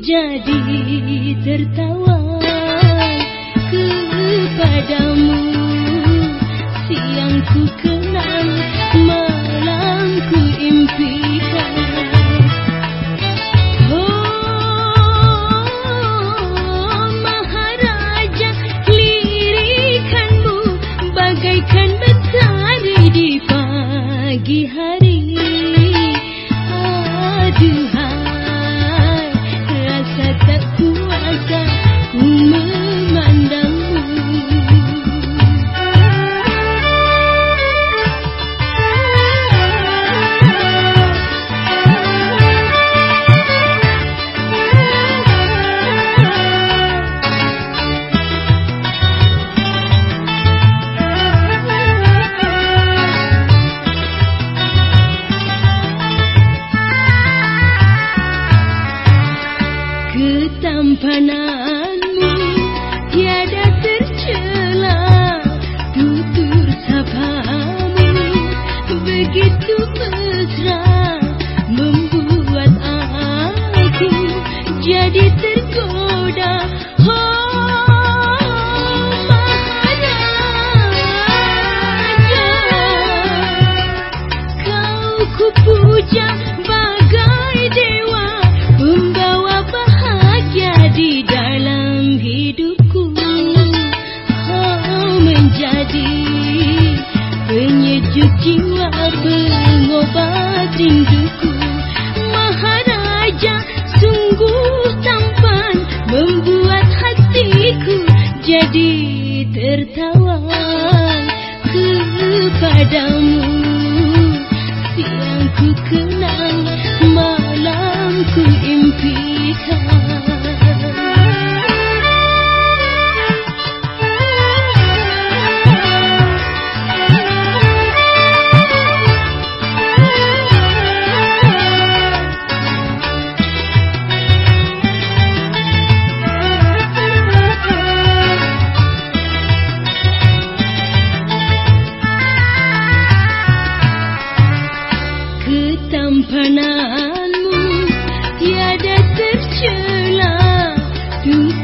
jadi tertawa kepadamu. Siangku kenang malamku impi jadi tergoda Puja bagai dewa. Membawa bahagia di dalam hidupku. Kau menjadi penyejuk jiwa Pengobat down You.